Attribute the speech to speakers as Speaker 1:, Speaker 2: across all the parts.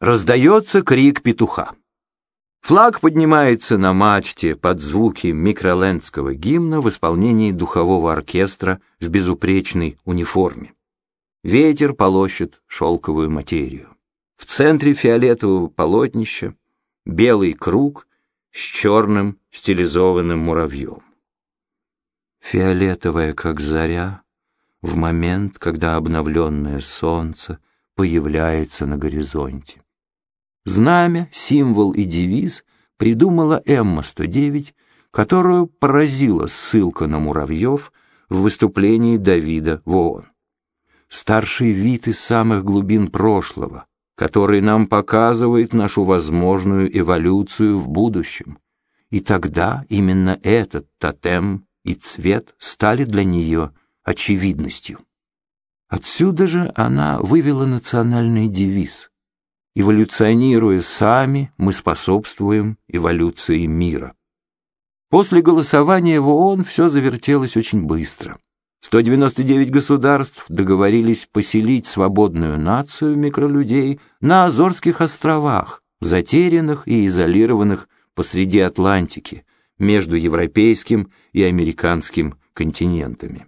Speaker 1: Раздается крик петуха. Флаг поднимается на мачте под звуки микролендского гимна в исполнении духового оркестра в безупречной униформе. Ветер полощет шелковую материю. В центре фиолетового полотнища белый круг с черным стилизованным муравьем. Фиолетовая, как заря, в момент, когда обновленное солнце появляется на горизонте. Знамя, символ и девиз придумала Эмма-109, которую поразила ссылка на муравьев в выступлении Давида в ООН. Старший вид из самых глубин прошлого, который нам показывает нашу возможную эволюцию в будущем. И тогда именно этот тотем и цвет стали для нее очевидностью. Отсюда же она вывела национальный девиз Эволюционируя сами, мы способствуем эволюции мира. После голосования в ООН все завертелось очень быстро. 199 государств договорились поселить свободную нацию микролюдей на Азорских островах, затерянных и изолированных посреди Атлантики, между европейским и американским континентами.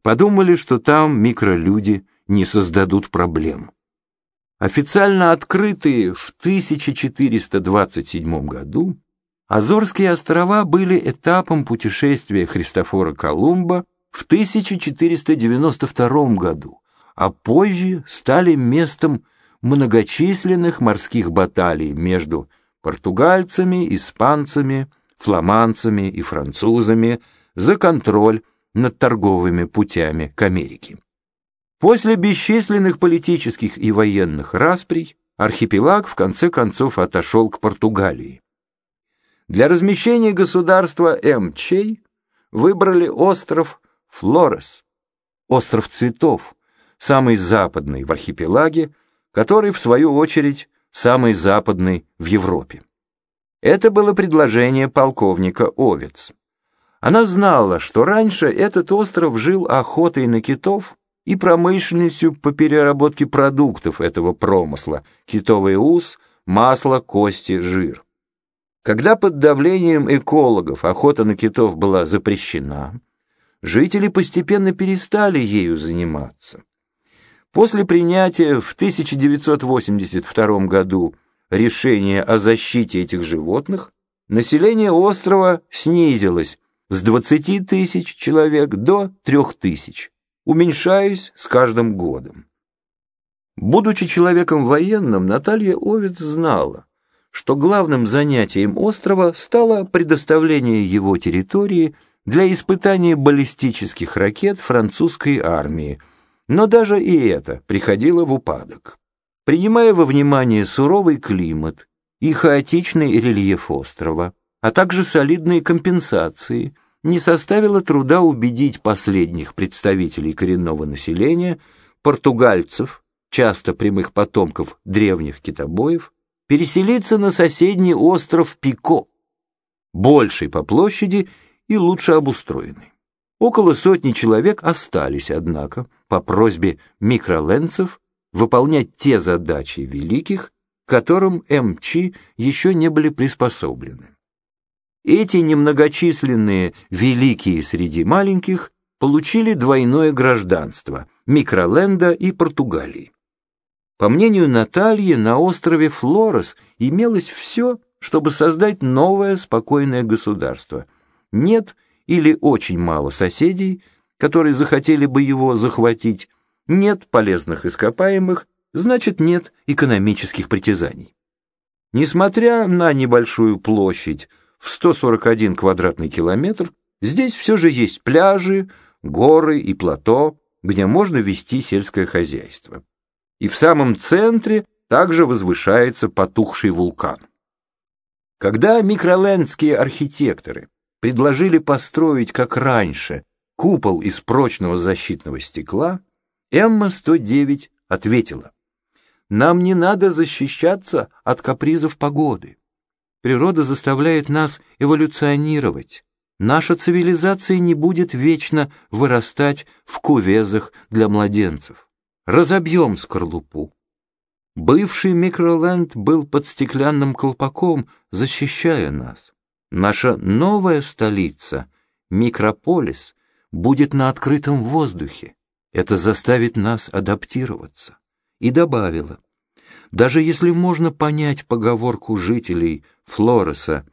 Speaker 1: Подумали, что там микролюди не создадут проблем. Официально открытые в 1427 году, Азорские острова были этапом путешествия Христофора Колумба в 1492 году, а позже стали местом многочисленных морских баталий между португальцами, испанцами, фламандцами и французами за контроль над торговыми путями к Америке. После бесчисленных политических и военных расприй архипелаг в конце концов отошел к Португалии. Для размещения государства М.Чей выбрали остров Флорес, остров цветов, самый западный в архипелаге, который, в свою очередь, самый западный в Европе. Это было предложение полковника Овец. Она знала, что раньше этот остров жил охотой на китов, и промышленностью по переработке продуктов этого промысла – китовый ус, масло, кости, жир. Когда под давлением экологов охота на китов была запрещена, жители постепенно перестали ею заниматься. После принятия в 1982 году решения о защите этих животных, население острова снизилось с 20 тысяч человек до 3 тысяч уменьшаясь с каждым годом. Будучи человеком военным, Наталья Овец знала, что главным занятием острова стало предоставление его территории для испытания баллистических ракет французской армии, но даже и это приходило в упадок. Принимая во внимание суровый климат и хаотичный рельеф острова, а также солидные компенсации – не составило труда убедить последних представителей коренного населения, португальцев, часто прямых потомков древних китобоев, переселиться на соседний остров Пико, больший по площади и лучше обустроенный. Около сотни человек остались, однако, по просьбе микроленцев выполнять те задачи великих, которым МЧ еще не были приспособлены. Эти немногочисленные великие среди маленьких получили двойное гражданство – Микроленда и Португалии. По мнению Натальи, на острове Флорес имелось все, чтобы создать новое спокойное государство. Нет или очень мало соседей, которые захотели бы его захватить, нет полезных ископаемых, значит нет экономических притязаний. Несмотря на небольшую площадь, в 141 квадратный километр, здесь все же есть пляжи, горы и плато, где можно вести сельское хозяйство. И в самом центре также возвышается потухший вулкан. Когда микролендские архитекторы предложили построить, как раньше, купол из прочного защитного стекла, Эмма-109 ответила, «Нам не надо защищаться от капризов погоды. Природа заставляет нас эволюционировать. Наша цивилизация не будет вечно вырастать в кувезах для младенцев. Разобьем скорлупу. Бывший микроленд был под стеклянным колпаком, защищая нас. Наша новая столица, микрополис, будет на открытом воздухе. Это заставит нас адаптироваться. И добавила, даже если можно понять поговорку жителей Флореса,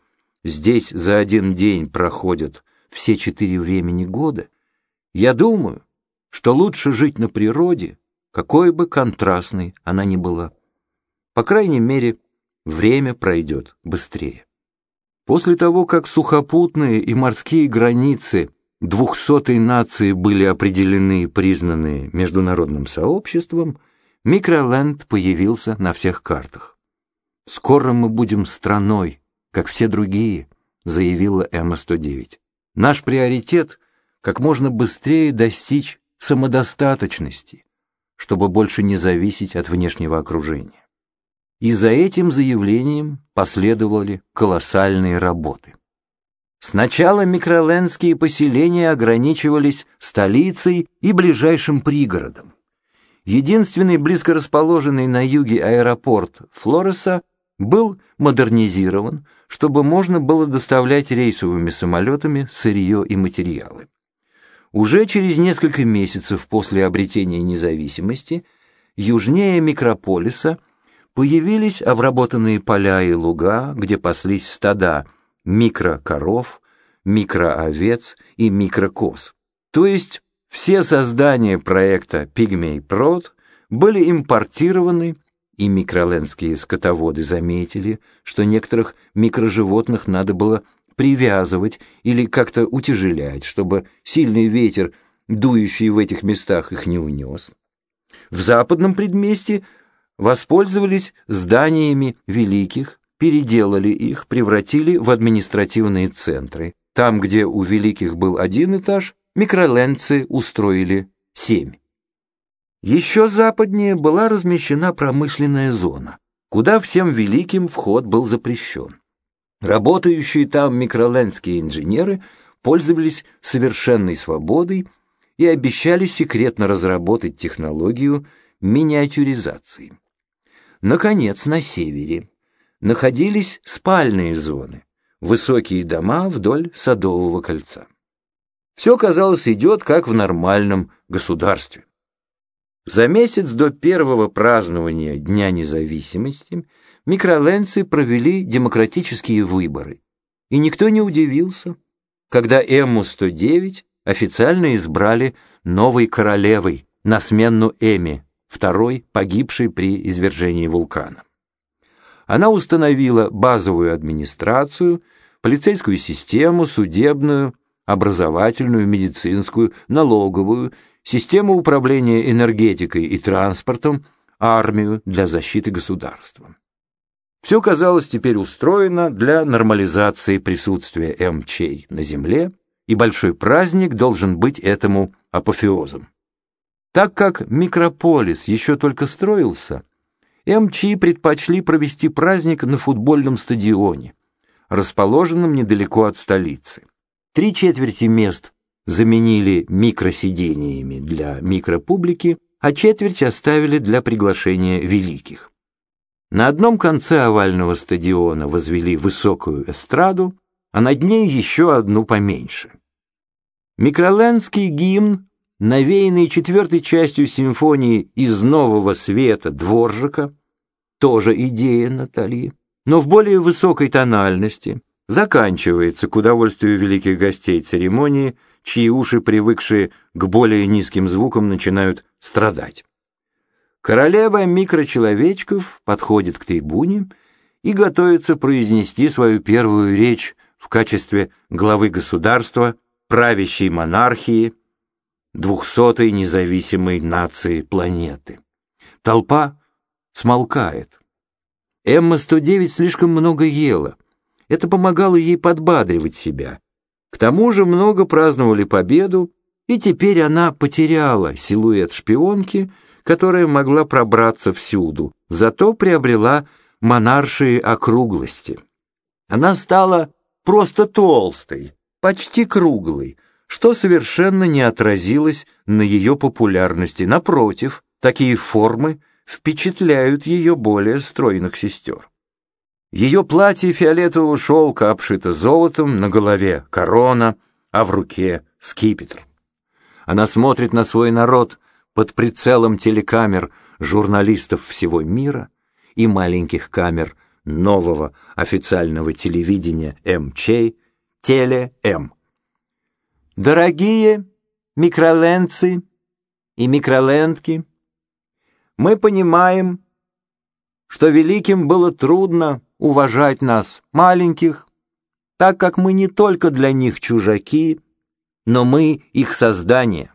Speaker 1: здесь за один день проходят все четыре времени года, я думаю, что лучше жить на природе, какой бы контрастной она ни была. По крайней мере, время пройдет быстрее. После того, как сухопутные и морские границы двухсотой нации были определены и признаны международным сообществом, Микроленд появился на всех картах. «Скоро мы будем страной, как все другие», — заявила Эмма-109. «Наш приоритет — как можно быстрее достичь самодостаточности, чтобы больше не зависеть от внешнего окружения». И за этим заявлением последовали колоссальные работы. Сначала микролендские поселения ограничивались столицей и ближайшим пригородом. Единственный близко расположенный на юге аэропорт Флореса был модернизирован, чтобы можно было доставлять рейсовыми самолетами сырье и материалы. Уже через несколько месяцев после обретения независимости южнее микрополиса появились обработанные поля и луга, где паслись стада микрокоров, микроовец и микрокоз, то есть все создания проекта «Пигмей Прод» были импортированы, и микролендские скотоводы заметили, что некоторых микроживотных надо было привязывать или как-то утяжелять, чтобы сильный ветер, дующий в этих местах, их не унес. В западном предместье воспользовались зданиями великих, переделали их, превратили в административные центры. Там, где у великих был один этаж, микроленцы устроили семь. Еще западнее была размещена промышленная зона, куда всем великим вход был запрещен. Работающие там микролендские инженеры пользовались совершенной свободой и обещали секретно разработать технологию миниатюризации. Наконец, на севере находились спальные зоны, высокие дома вдоль Садового кольца. Все, казалось, идет как в нормальном государстве. За месяц до первого празднования Дня независимости микроленцы провели демократические выборы, и никто не удивился, когда Эмму-109 официально избрали новой королевой на смену Эми, второй, погибшей при извержении вулкана. Она установила базовую администрацию, полицейскую систему, судебную, образовательную, медицинскую, налоговую, систему управления энергетикой и транспортом, армию для защиты государства. Все казалось теперь устроено для нормализации присутствия МЧ на Земле, и большой праздник должен быть этому апофеозом. Так как микрополис еще только строился, МЧ предпочли провести праздник на футбольном стадионе, расположенном недалеко от столицы. Три четверти мест заменили микросидениями для микропублики, а четверть оставили для приглашения великих. На одном конце овального стадиона возвели высокую эстраду, а над ней еще одну поменьше. Микролендский гимн, навеянный четвертой частью симфонии «Из нового света» Дворжика, тоже идея Натальи, но в более высокой тональности – заканчивается к удовольствию великих гостей церемонии, чьи уши, привыкшие к более низким звукам, начинают страдать. Королева микрочеловечков подходит к трибуне и готовится произнести свою первую речь в качестве главы государства, правящей монархии, двухсотой независимой нации планеты. Толпа смолкает. Эмма-109 слишком много ела, это помогало ей подбадривать себя. К тому же много праздновали победу, и теперь она потеряла силуэт шпионки, которая могла пробраться всюду, зато приобрела монаршие округлости. Она стала просто толстой, почти круглой, что совершенно не отразилось на ее популярности. Напротив, такие формы впечатляют ее более стройных сестер. Ее платье фиолетового шелка обшито золотом, на голове корона, а в руке скипетр. Она смотрит на свой народ под прицелом телекамер журналистов всего мира и маленьких камер нового официального телевидения МЧ, Теле-М. Дорогие микроленцы и микролентки, мы понимаем, что великим было трудно уважать нас, маленьких, так как мы не только для них чужаки, но мы их создание.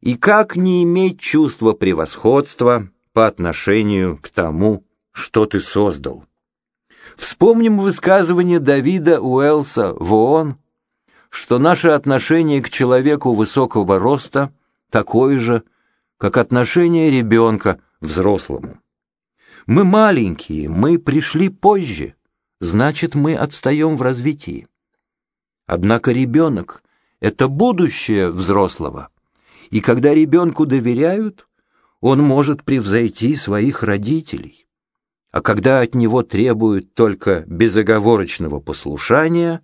Speaker 1: И как не иметь чувства превосходства по отношению к тому, что ты создал? Вспомним высказывание Давида Уэлса в ООН, что наше отношение к человеку высокого роста такое же, как отношение ребенка взрослому. Мы маленькие, мы пришли позже, значит, мы отстаем в развитии. Однако ребенок — это будущее взрослого, и когда ребенку доверяют, он может превзойти своих родителей. А когда от него требуют только безоговорочного послушания,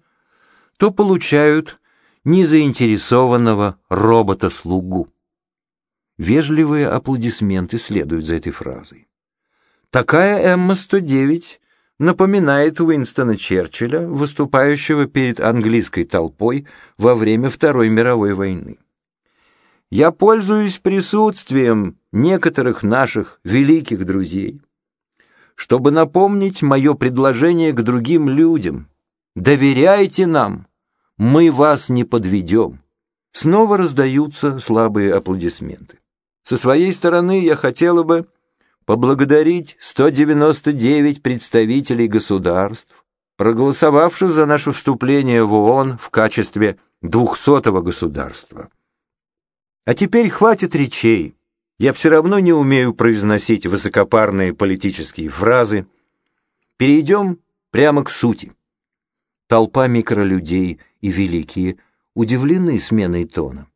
Speaker 1: то получают незаинтересованного робота-слугу. Вежливые аплодисменты следуют за этой фразой. Такая Эмма-109 напоминает Уинстона Черчилля, выступающего перед английской толпой во время Второй мировой войны. Я пользуюсь присутствием некоторых наших великих друзей, чтобы напомнить мое предложение к другим людям. Доверяйте нам, мы вас не подведем. Снова раздаются слабые аплодисменты. Со своей стороны я хотела бы поблагодарить 199 представителей государств, проголосовавших за наше вступление в ООН в качестве двухсотого государства. А теперь хватит речей. Я все равно не умею произносить высокопарные политические фразы. Перейдем прямо к сути. Толпа микролюдей и великие удивлены сменой тона.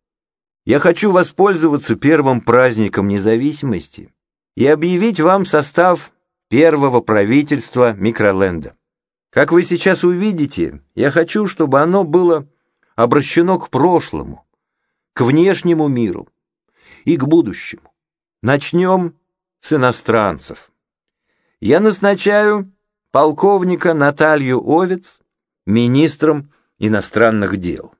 Speaker 1: Я хочу воспользоваться первым праздником независимости и объявить вам состав первого правительства Микроленда. Как вы сейчас увидите, я хочу, чтобы оно было обращено к прошлому, к внешнему миру и к будущему. Начнем с иностранцев. Я назначаю полковника Наталью Овец министром иностранных дел.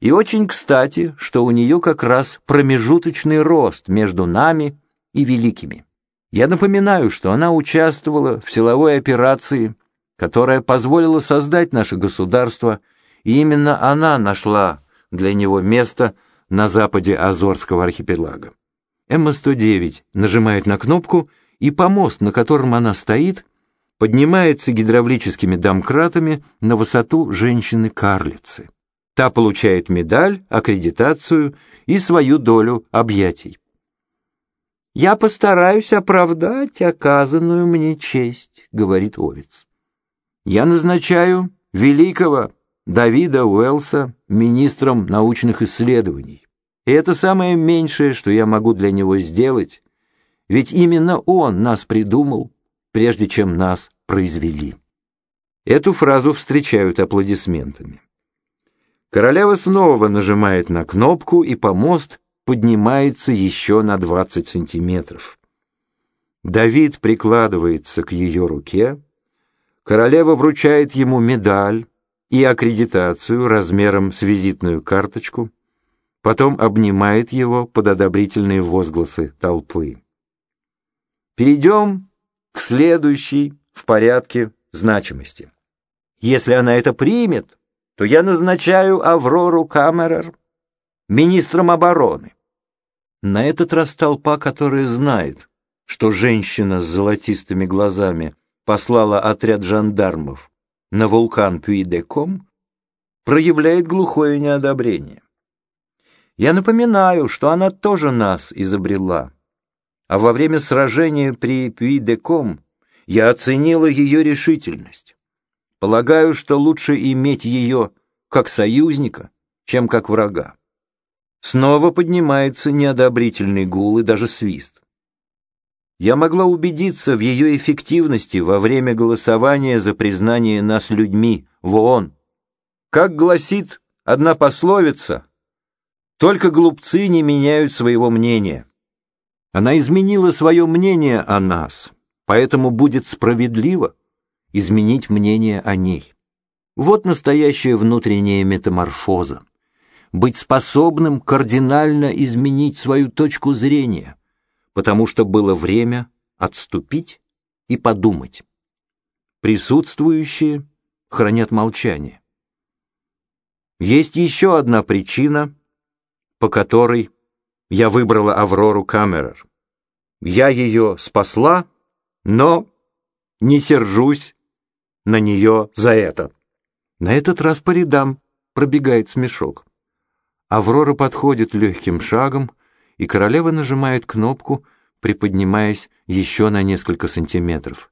Speaker 1: И очень кстати, что у нее как раз промежуточный рост между нами и великими. Я напоминаю, что она участвовала в силовой операции, которая позволила создать наше государство, и именно она нашла для него место на западе Азорского архипелага. М-109 нажимает на кнопку, и помост, на котором она стоит, поднимается гидравлическими домкратами на высоту женщины-карлицы. Та получает медаль, аккредитацию и свою долю объятий. «Я постараюсь оправдать оказанную мне честь», — говорит Овец. «Я назначаю великого Давида Уэлса министром научных исследований. И это самое меньшее, что я могу для него сделать, ведь именно он нас придумал, прежде чем нас произвели». Эту фразу встречают аплодисментами. Королева снова нажимает на кнопку, и помост поднимается еще на 20 сантиметров. Давид прикладывается к ее руке, королева вручает ему медаль и аккредитацию размером с визитную карточку, потом обнимает его под одобрительные возгласы толпы. Перейдем к следующей в порядке значимости. Если она это примет, то я назначаю Аврору Камерер министром обороны. На этот раз толпа, которая знает, что женщина с золотистыми глазами послала отряд жандармов на вулкан Пюи-де-Ком, проявляет глухое неодобрение. Я напоминаю, что она тоже нас изобрела, а во время сражения при Пюи-де-Ком я оценила ее решительность. Полагаю, что лучше иметь ее как союзника, чем как врага. Снова поднимается неодобрительный гул и даже свист. я могла убедиться в ее эффективности во время голосования за признание нас людьми в ООН. Как гласит одна пословица, только глупцы не меняют своего мнения. Она изменила свое мнение о нас, поэтому будет справедливо изменить мнение о ней. Вот настоящая внутренняя метаморфоза. Быть способным кардинально изменить свою точку зрения, потому что было время отступить и подумать. Присутствующие хранят молчание. Есть еще одна причина, по которой я выбрала Аврору Камерер. Я ее спасла, но не сержусь на нее за это. На этот раз по рядам пробегает смешок. Аврора подходит легким шагом, и королева нажимает кнопку, приподнимаясь еще на несколько сантиметров.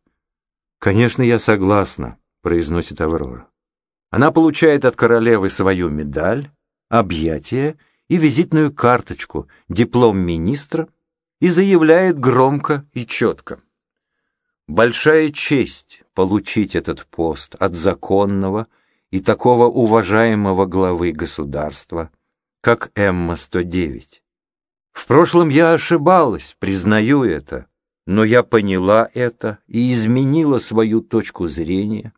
Speaker 1: «Конечно, я согласна», — произносит Аврора. Она получает от королевы свою медаль, объятие и визитную карточку, диплом министра и заявляет громко и четко. Большая честь получить этот пост от законного и такого уважаемого главы государства, как Эмма-109. В прошлом я ошибалась, признаю это, но я поняла это и изменила свою точку зрения,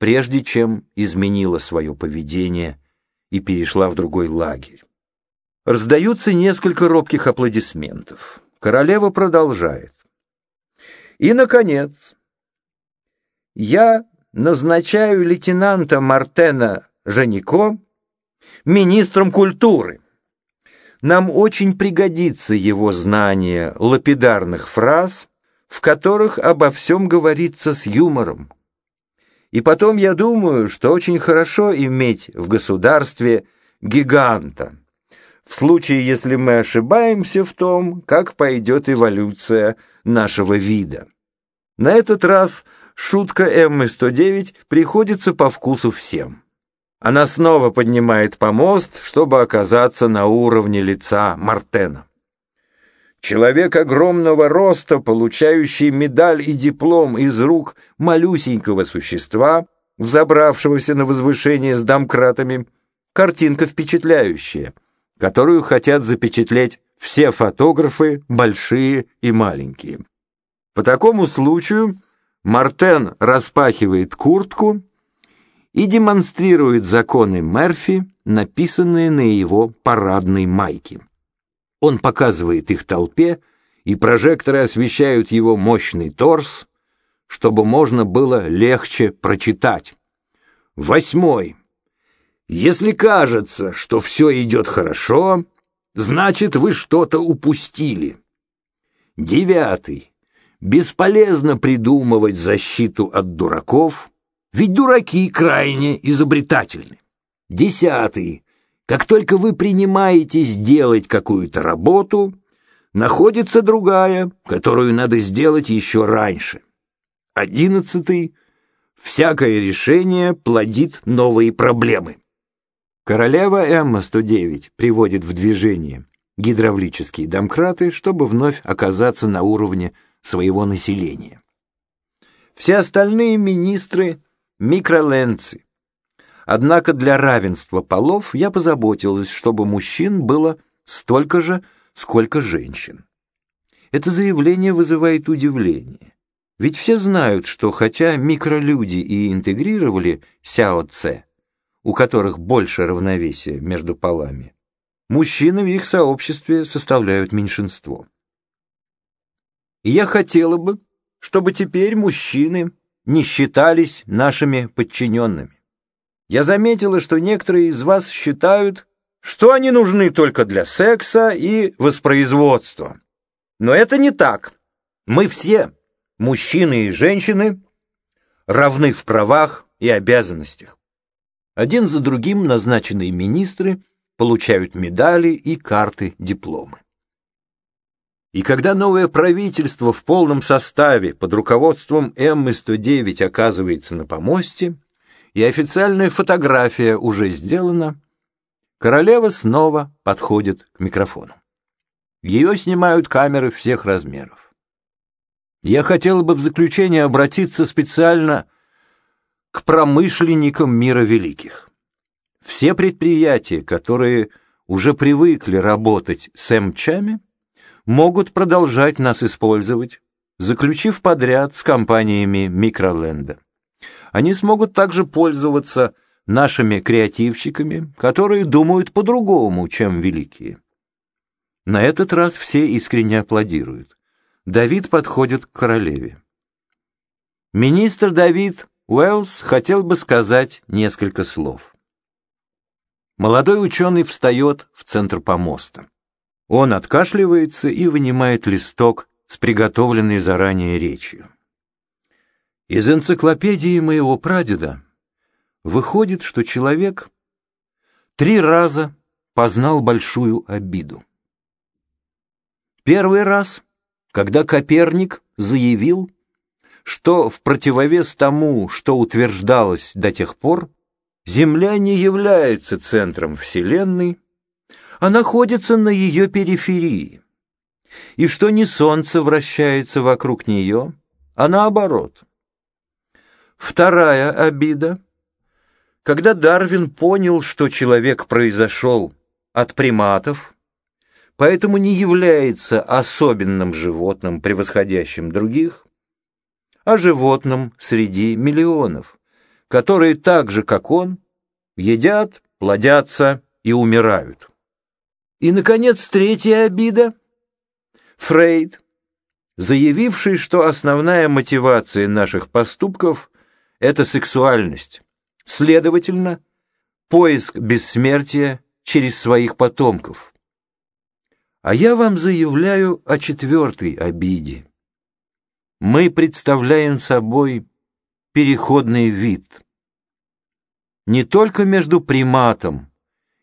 Speaker 1: прежде чем изменила свое поведение и перешла в другой лагерь. Раздаются несколько робких аплодисментов. Королева продолжает. И, наконец, я назначаю лейтенанта Мартена Жанико министром культуры. Нам очень пригодится его знание лапидарных фраз, в которых обо всем говорится с юмором. И потом я думаю, что очень хорошо иметь в государстве гиганта, в случае, если мы ошибаемся в том, как пойдет эволюция нашего вида. На этот раз шутка М-109 приходится по вкусу всем. Она снова поднимает помост, чтобы оказаться на уровне лица Мартена. Человек огромного роста, получающий медаль и диплом из рук малюсенького существа, взобравшегося на возвышение с домкратами, картинка впечатляющая, которую хотят запечатлеть все фотографы, большие и маленькие. По такому случаю Мартен распахивает куртку и демонстрирует законы Мерфи, написанные на его парадной майке. Он показывает их толпе, и прожекторы освещают его мощный торс, чтобы можно было легче прочитать. Восьмой. Если кажется, что все идет хорошо, значит, вы что-то упустили. Девятый. Бесполезно придумывать защиту от дураков, ведь дураки крайне изобретательны. Десятый. Как только вы принимаетесь делать какую-то работу, находится другая, которую надо сделать еще раньше. Одиннадцатый. Всякое решение плодит новые проблемы. Королева Эмма-109 приводит в движение гидравлические домкраты, чтобы вновь оказаться на уровне своего населения. Все остальные министры – микроленцы, Однако для равенства полов я позаботилась, чтобы мужчин было столько же, сколько женщин. Это заявление вызывает удивление. Ведь все знают, что хотя микролюди и интегрировали Сяо-Це, у которых больше равновесия между полами, мужчины в их сообществе составляют меньшинство. И я хотела бы, чтобы теперь мужчины не считались нашими подчиненными. Я заметила, что некоторые из вас считают, что они нужны только для секса и воспроизводства. Но это не так. Мы все, мужчины и женщины, равны в правах и обязанностях. Один за другим назначенные министры получают медали и карты дипломы. И когда новое правительство в полном составе под руководством М-109 оказывается на помосте, и официальная фотография уже сделана, королева снова подходит к микрофону. Ее снимают камеры всех размеров. Я хотел бы в заключение обратиться специально к промышленникам мира великих. Все предприятия, которые уже привыкли работать с МЧами, могут продолжать нас использовать, заключив подряд с компаниями Микроленда. Они смогут также пользоваться нашими креативщиками, которые думают по-другому, чем великие. На этот раз все искренне аплодируют. Давид подходит к королеве. Министр Давид Уэллс хотел бы сказать несколько слов. Молодой ученый встает в центр помоста. Он откашливается и вынимает листок с приготовленной заранее речью. Из энциклопедии моего прадеда выходит, что человек три раза познал большую обиду. Первый раз, когда Коперник заявил, что в противовес тому, что утверждалось до тех пор, Земля не является центром Вселенной, а находится на ее периферии, и что не Солнце вращается вокруг нее, а наоборот. Вторая обида, когда Дарвин понял, что человек произошел от приматов, поэтому не является особенным животным, превосходящим других, а животным среди миллионов, которые так же, как он, едят, плодятся и умирают. И, наконец, третья обида. Фрейд, заявивший, что основная мотивация наших поступков – это сексуальность, следовательно, поиск бессмертия через своих потомков. А я вам заявляю о четвертой обиде. Мы представляем собой переходный вид. Не только между приматом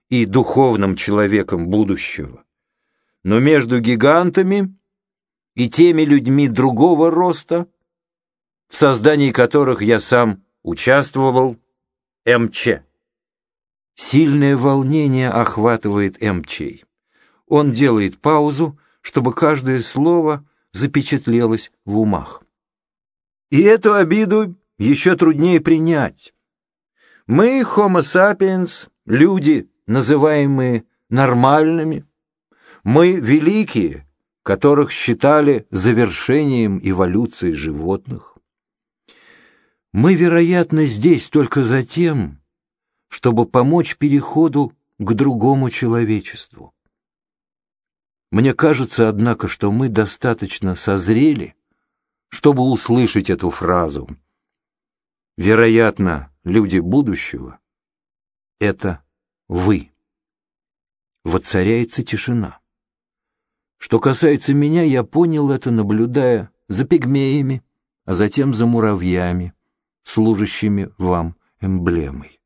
Speaker 1: и духовным человеком будущего, но между гигантами и теми людьми другого роста, в создании которых я сам участвовал, МЧ. Сильное волнение охватывает МЧ. Он делает паузу, чтобы каждое слово запечатлелось в умах. И эту обиду еще труднее принять. Мы, Homo sapiens, люди, называемые нормальными, мы великие, которых считали завершением эволюции животных. Мы, вероятно, здесь только за тем, чтобы помочь переходу к другому человечеству. Мне кажется, однако, что мы достаточно созрели, чтобы услышать эту фразу. Вероятно, люди будущего — это вы. Воцаряется тишина. Что касается меня, я понял это, наблюдая за пигмеями, а затем за муравьями, служащими вам эмблемой.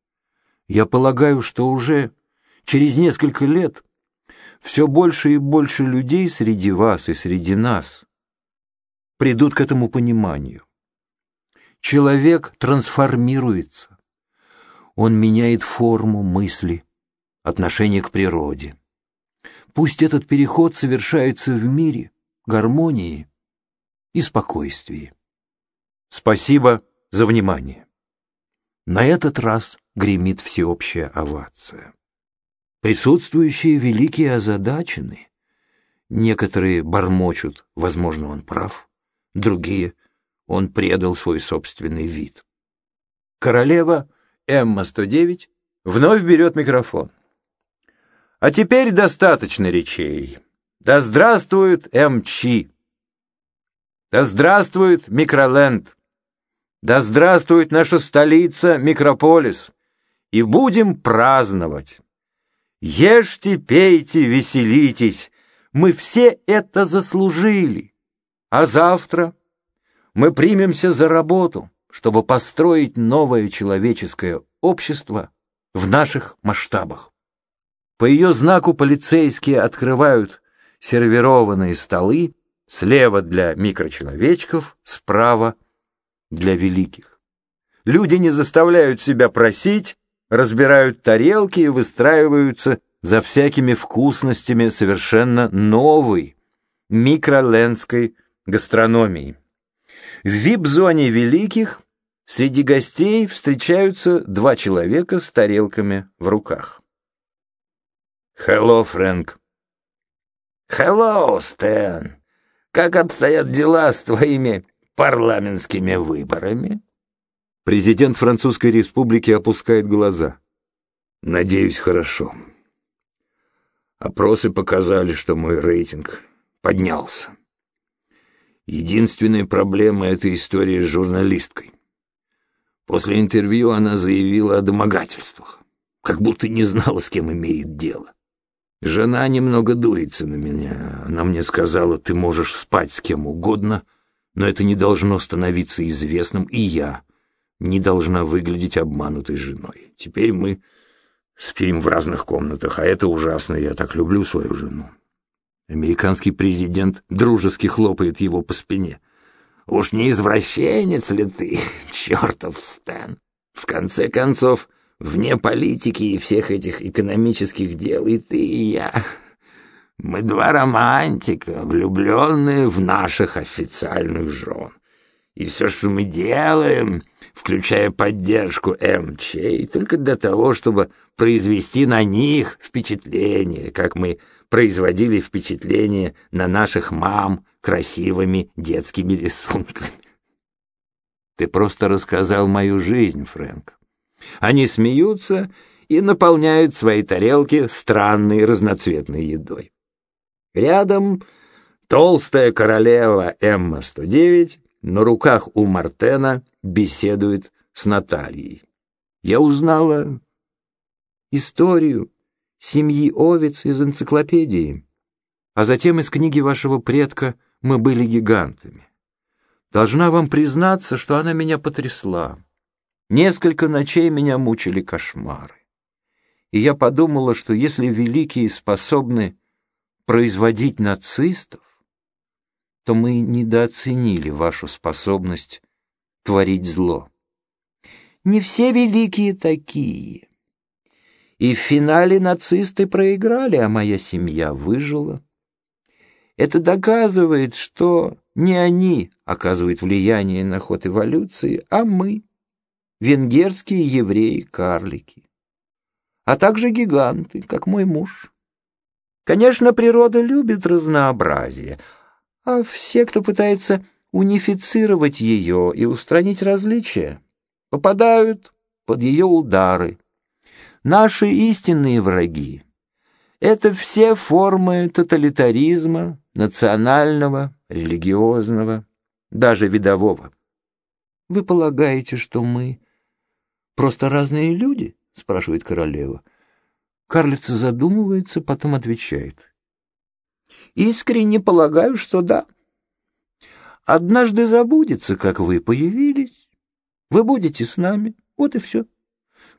Speaker 1: Я полагаю, что уже через несколько лет все больше и больше людей среди вас и среди нас придут к этому пониманию. Человек трансформируется. Он меняет форму мысли, отношение к природе. Пусть этот переход совершается в мире, гармонии и спокойствии. Спасибо за внимание. На этот раз гремит всеобщая овация. Присутствующие великие озадачены. Некоторые бормочут, возможно, он прав, другие — он предал свой собственный вид. Королева Эмма-109 вновь берет микрофон. А теперь достаточно речей. Да здравствует МЧ! Да здравствует Микроленд! Да здравствует наша столица Микрополис! И будем праздновать! Ешьте, пейте, веселитесь, мы все это заслужили. А завтра мы примемся за работу, чтобы построить новое человеческое общество в наших масштабах. По ее знаку полицейские открывают сервированные столы, слева для микрочеловечков, справа для великих. Люди не заставляют себя просить, разбирают тарелки и выстраиваются за всякими вкусностями совершенно новой микроленской гастрономии. В вип-зоне великих среди гостей встречаются два человека с тарелками в руках. «Хелло, Фрэнк!»
Speaker 2: «Хелло, Стэн! Как обстоят дела с твоими парламентскими выборами?»
Speaker 1: Президент Французской Республики опускает глаза.
Speaker 2: «Надеюсь, хорошо. Опросы показали, что мой рейтинг поднялся. Единственная проблема — это история с журналисткой. После интервью она заявила о домогательствах, как будто не знала, с кем имеет дело. Жена немного дуется на меня. Она мне сказала, ты можешь спать с кем угодно, но это не должно становиться известным, и я не должна выглядеть обманутой женой. Теперь мы спим в разных комнатах, а это ужасно, я так люблю свою жену. Американский президент дружески хлопает его по спине. «Уж не извращенец ли ты, чертов Стэн? В конце концов, вне политики и всех этих экономических дел и ты, и я. Мы два романтика, влюбленные в наших официальных жен. И все, что мы делаем, включая поддержку МЧ, только для того, чтобы произвести на них впечатление, как мы производили впечатление на наших мам красивыми детскими рисунками.
Speaker 1: Ты просто рассказал мою жизнь, Фрэнк. Они смеются и наполняют свои тарелки странной разноцветной едой. Рядом толстая королева Эмма-109 на руках у Мартена беседует с Натальей. Я узнала историю семьи овец из энциклопедии, а затем из книги вашего предка «Мы были гигантами». Должна вам признаться, что она меня потрясла. Несколько ночей меня мучили кошмары. И я подумала, что если великие способны производить нацистов, то мы недооценили вашу способность творить зло. Не все великие такие. И в финале нацисты проиграли, а моя семья выжила. Это доказывает, что не они оказывают влияние на ход эволюции, а мы, венгерские евреи-карлики, а также гиганты, как мой муж. Конечно, природа любит разнообразие, а все, кто пытается унифицировать ее и устранить различия, попадают под ее удары. Наши истинные враги — это все формы тоталитаризма, национального, религиозного, даже видового. «Вы полагаете, что мы просто разные люди?» — спрашивает королева. Карлица задумывается, потом отвечает. Искренне полагаю, что да. Однажды забудется, как вы появились. Вы будете с нами, вот и все.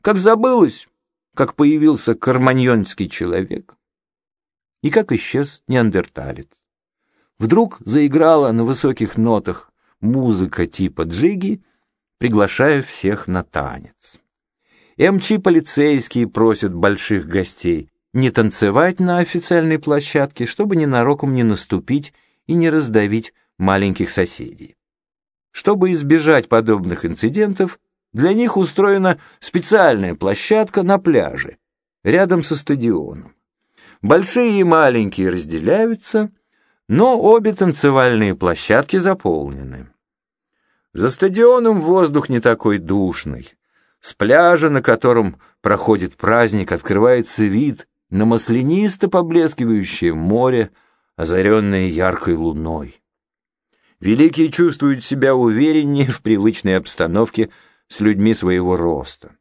Speaker 1: Как забылось, как появился карманьонский человек. И как исчез неандерталец. Вдруг заиграла на высоких нотах музыка типа джиги, приглашая всех на танец. МЧ полицейские просят больших гостей не танцевать на официальной площадке, чтобы ненароком не наступить и не раздавить маленьких соседей. Чтобы избежать подобных инцидентов, для них устроена специальная площадка на пляже, рядом со стадионом. Большие и маленькие разделяются, но обе танцевальные площадки заполнены. За стадионом воздух не такой душный. С пляжа, на котором проходит праздник, открывается вид на маслянисто поблескивающее море, озаренное яркой луной. Великие чувствуют себя увереннее в привычной обстановке с людьми своего роста.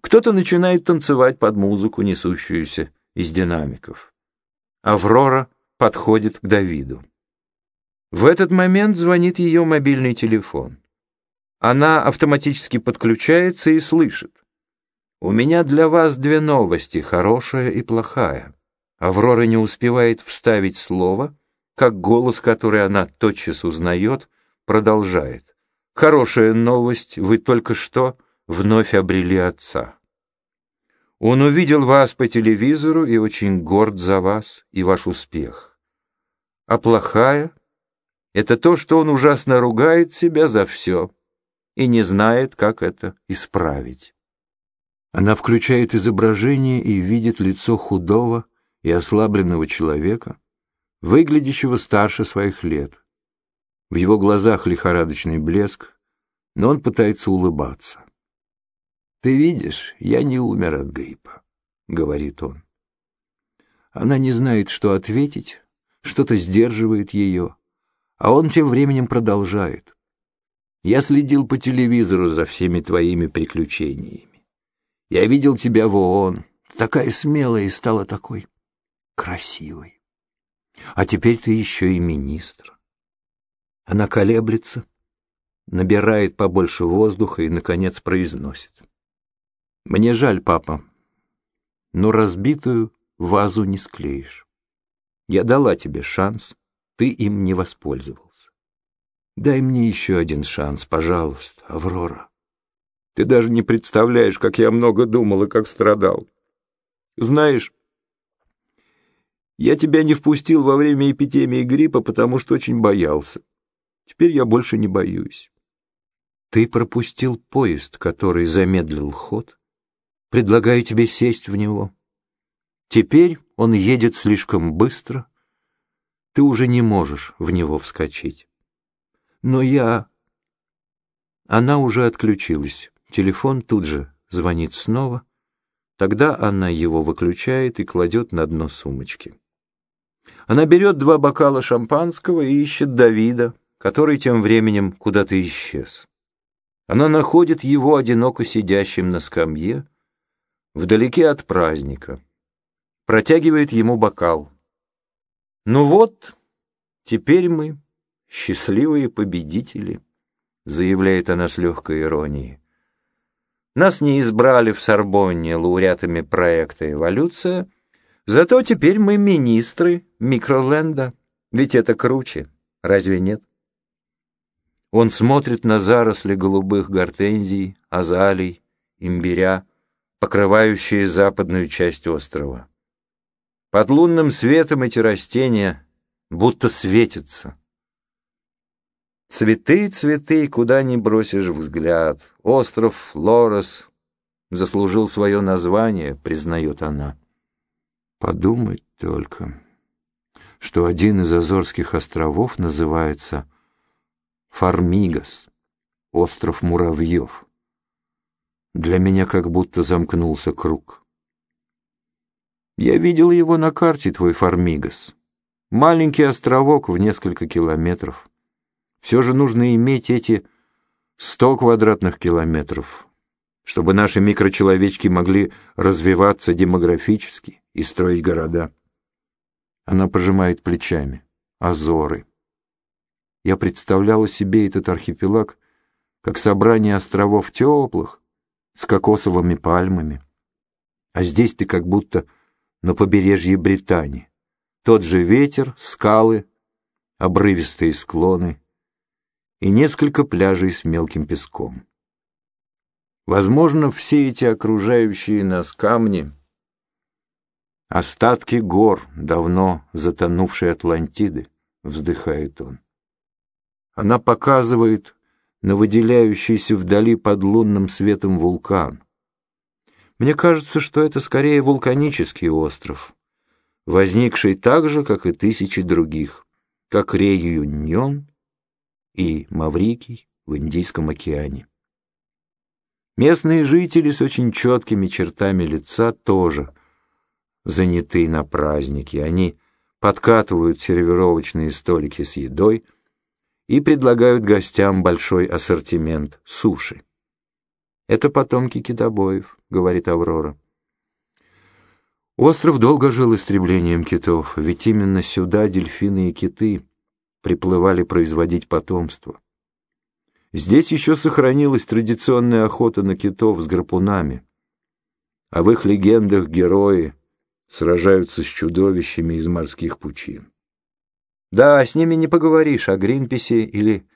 Speaker 1: Кто-то начинает танцевать под музыку, несущуюся из динамиков. Аврора подходит к Давиду. В этот момент звонит ее мобильный телефон. Она автоматически подключается и слышит. У меня для вас две новости, хорошая и плохая. Аврора не успевает вставить слово, как голос, который она тотчас узнает, продолжает. Хорошая новость, вы только что вновь обрели отца. Он увидел вас по телевизору и очень горд за вас и ваш успех. А плохая? Это то, что он ужасно ругает себя за все и не знает, как это исправить. Она включает изображение и видит лицо худого и ослабленного человека, выглядящего старше своих лет. В его глазах лихорадочный блеск, но он пытается улыбаться. «Ты видишь, я не умер от гриппа», — говорит он. Она не знает, что ответить, что-то сдерживает ее, а он тем временем продолжает. «Я следил по телевизору за всеми твоими приключениями. Я видел тебя в ООН, такая смелая и стала такой красивой. А теперь ты еще и министр». Она колеблется, набирает побольше воздуха и, наконец, произносит. «Мне жаль, папа, но разбитую вазу не склеишь. Я дала тебе шанс, ты им не воспользовался. Дай мне еще один шанс, пожалуйста, Аврора. Ты даже не представляешь, как я много думал и как страдал. Знаешь, я тебя не впустил во время эпидемии гриппа, потому что очень боялся. Теперь я больше не боюсь. Ты пропустил поезд, который замедлил ход. Предлагаю тебе сесть в него. Теперь он едет слишком быстро. Ты уже не можешь в него вскочить. Но я... Она уже отключилась. Телефон тут же звонит снова. Тогда она его выключает и кладет на дно сумочки. Она берет два бокала шампанского и ищет Давида, который тем временем куда-то исчез. Она находит его одиноко сидящим на скамье, вдалеке от праздника протягивает ему бокал. «Ну вот, теперь мы счастливые победители», — заявляет она с легкой иронией. «Нас не избрали в Сорбонне лауреатами проекта «Эволюция», зато теперь мы министры микроленда, ведь это круче, разве нет?» Он смотрит на заросли голубых гортензий, азалий, имбиря, покрывающие западную часть острова. Под лунным светом эти растения будто светятся. Цветы, цветы, куда ни бросишь взгляд. Остров Флорес заслужил свое название, признает она. Подумать только, что один из Азорских островов называется Фармигас, остров муравьев. Для меня как будто замкнулся круг. Я видел его на карте, твой Формигас. Маленький островок в несколько километров. Все же нужно иметь эти сто квадратных километров, чтобы наши микрочеловечки могли развиваться демографически и строить города. Она пожимает плечами. Азоры. Я представляла себе этот архипелаг как собрание островов теплых, с кокосовыми пальмами. А здесь ты как будто на побережье Британии. Тот же ветер, скалы, обрывистые склоны и несколько пляжей с мелким песком. Возможно, все эти окружающие нас камни — остатки гор, давно затонувшей Атлантиды, вздыхает он. Она показывает на выделяющийся вдали под лунным светом вулкан. Мне кажется, что это скорее вулканический остров, возникший так же, как и тысячи других, как Реюньон и Маврикий в Индийском океане. Местные жители с очень четкими чертами лица тоже заняты на празднике. Они подкатывают сервировочные столики с едой и предлагают гостям большой ассортимент суши. Это потомки китобоев, говорит Аврора. Остров долго жил истреблением китов, ведь именно сюда дельфины и киты приплывали производить потомство. Здесь еще сохранилась традиционная охота на китов с гарпунами, а в их легендах герои сражаются с чудовищами из морских пучин. Да, с ними не поговоришь о Гринписе или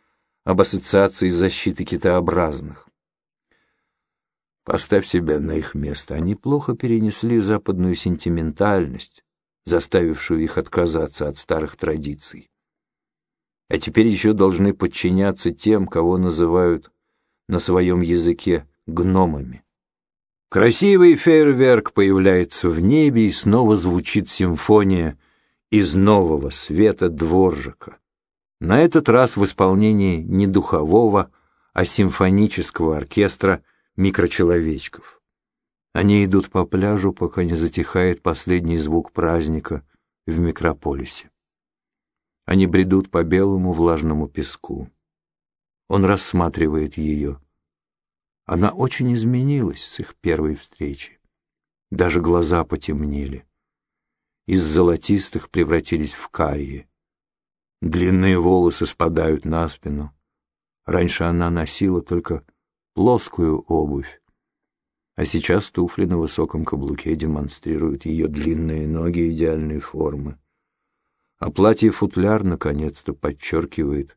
Speaker 1: об ассоциации защиты китообразных. Поставь себя на их место. Они плохо перенесли западную сентиментальность, заставившую их отказаться от старых традиций. а теперь еще должны подчиняться тем, кого называют на своем языке гномами. Красивый фейерверк появляется в небе, и снова звучит симфония из нового света дворжика. На этот раз в исполнении не духового, а симфонического оркестра микрочеловечков. Они идут по пляжу, пока не затихает последний звук праздника в микрополисе. Они бредут по белому влажному песку. Он рассматривает ее. Она очень изменилась с их первой встречи. Даже глаза потемнели. Из золотистых превратились в карие. Длинные волосы спадают на спину. Раньше она носила только плоскую обувь, а сейчас туфли на высоком каблуке демонстрируют ее длинные ноги идеальной формы. А платье-футляр наконец-то подчеркивает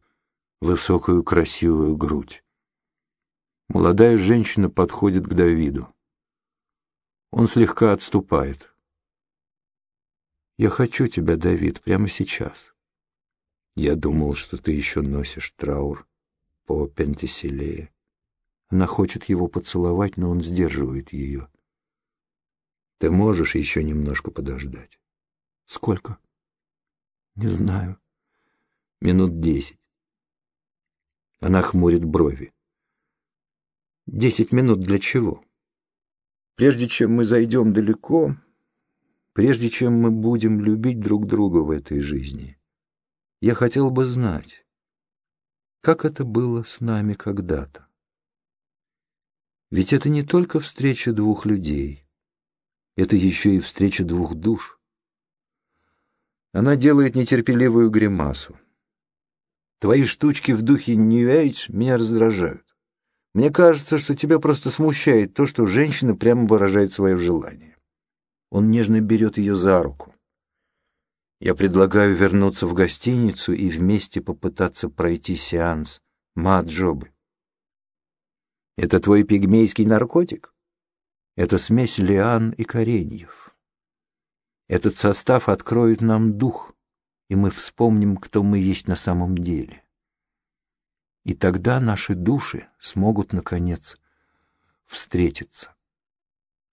Speaker 1: высокую красивую грудь. Молодая женщина подходит к Давиду. Он слегка отступает. «Я хочу тебя, Давид, прямо сейчас. Я думал, что ты еще носишь траур по Пентиселее. Она хочет его поцеловать, но он сдерживает ее. Ты можешь еще немножко подождать? Сколько? Не знаю. Минут десять. Она хмурит брови. Десять минут для чего? Прежде чем мы зайдем далеко, прежде чем мы будем любить друг друга в этой жизни, я хотел бы знать, как это было с нами когда-то. Ведь это не только встреча двух людей, это еще и встреча двух душ. Она делает нетерпеливую гримасу. Твои штучки в духе Нью-Эйдж меня раздражают. Мне кажется, что тебя просто смущает то, что женщина прямо выражает свое желание. Он нежно берет ее за руку. Я предлагаю вернуться в гостиницу и вместе попытаться пройти сеанс маджобы. Это твой пигмейский наркотик? Это смесь лиан и кореньев. Этот состав откроет нам дух, и мы вспомним, кто мы есть на самом деле. И тогда наши души смогут, наконец, встретиться.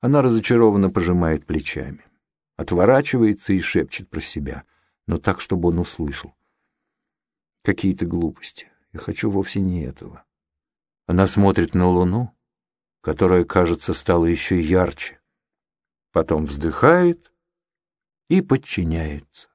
Speaker 1: Она разочарованно пожимает плечами, отворачивается и шепчет про себя, но так, чтобы он услышал. Какие-то глупости. Я хочу вовсе не этого. Она смотрит на луну, которая, кажется, стала еще ярче. Потом вздыхает и подчиняется.